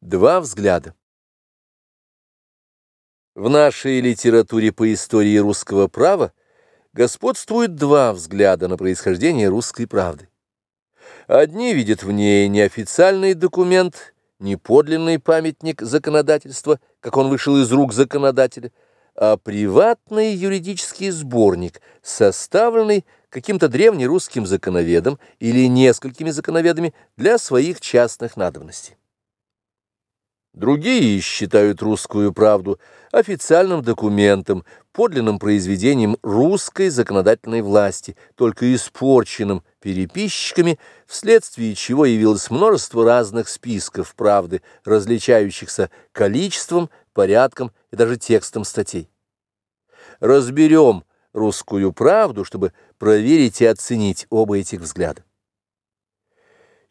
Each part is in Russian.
Два взгляда. В нашей литературе по истории русского права господствуют два взгляда на происхождение русской правды. Одни видят в ней неофициальный документ, неподлинный памятник законодательства, как он вышел из рук законодателя, а приватный юридический сборник, составленный каким-то древнерусским законоведом или несколькими законоведами для своих частных надобностей. Другие считают русскую правду официальным документом, подлинным произведением русской законодательной власти, только испорченным переписчиками, вследствие чего явилось множество разных списков правды, различающихся количеством, порядком и даже текстом статей. Разберем русскую правду, чтобы проверить и оценить оба этих взгляда.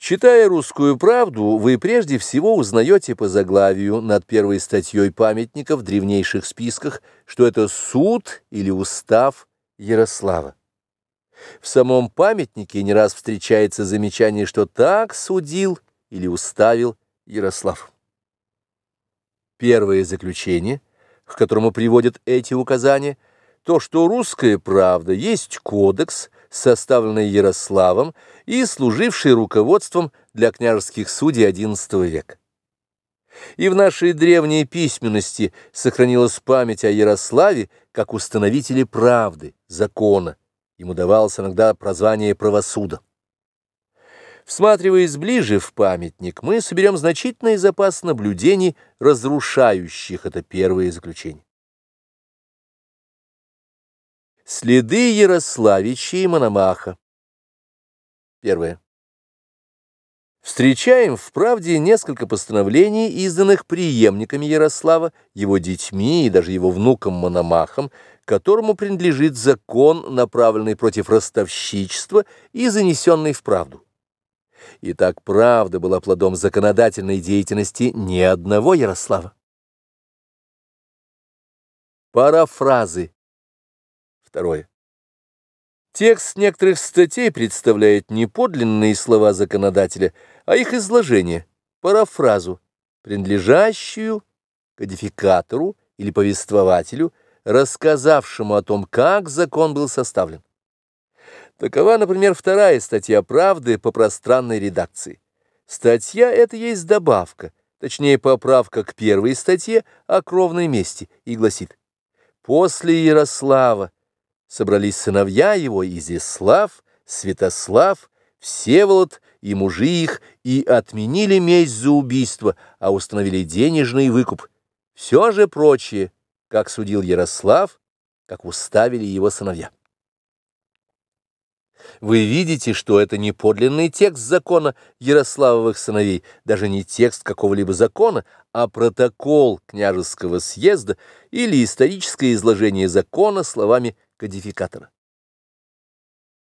Читая «Русскую правду», вы прежде всего узнаете по заглавию над первой статьей памятника в древнейших списках, что это суд или устав Ярослава. В самом памятнике не раз встречается замечание, что так судил или уставил Ярослав. Первое заключение, к которому приводят эти указания, то, что русская правда есть кодекс – составленный Ярославом и служивший руководством для княжеских судей XI века. И в нашей древней письменности сохранилась память о Ярославе как установителе правды, закона. Ему давалось иногда прозвание правосуда. Всматриваясь ближе в памятник, мы соберем значительный запас наблюдений, разрушающих это первое заключение. Следы Ярославича и Мономаха. Первое. Встречаем в правде несколько постановлений, изданных преемниками Ярослава, его детьми и даже его внуком Мономахом, которому принадлежит закон, направленный против ростовщичества и занесенный в правду. Итак, правда была плодом законодательной деятельности ни одного Ярослава. Парафразы. Второе. Текст некоторых статей представляет не подлинные слова законодателя, а их изложение, парафразу, принадлежащую кодификатору или повествователю, рассказавшему о том, как закон был составлен. Такова, например, вторая статья «Правды» по пространной редакции. Статья эта есть добавка, точнее поправка к первой статье о кровной мести, и гласит «После Ярослава собрались сыновья его Изяслав, Святослав, Всеволод и мужи их, и отменили месть за убийство, а установили денежный выкуп. Все же прочее, как судил Ярослав, как уставили его сыновья. Вы видите, что это не подлинный текст закона Ярославовых сыновей, даже не текст какого-либо закона, а протокол княжеского съезда или историческое изложение закона словами кодификатора.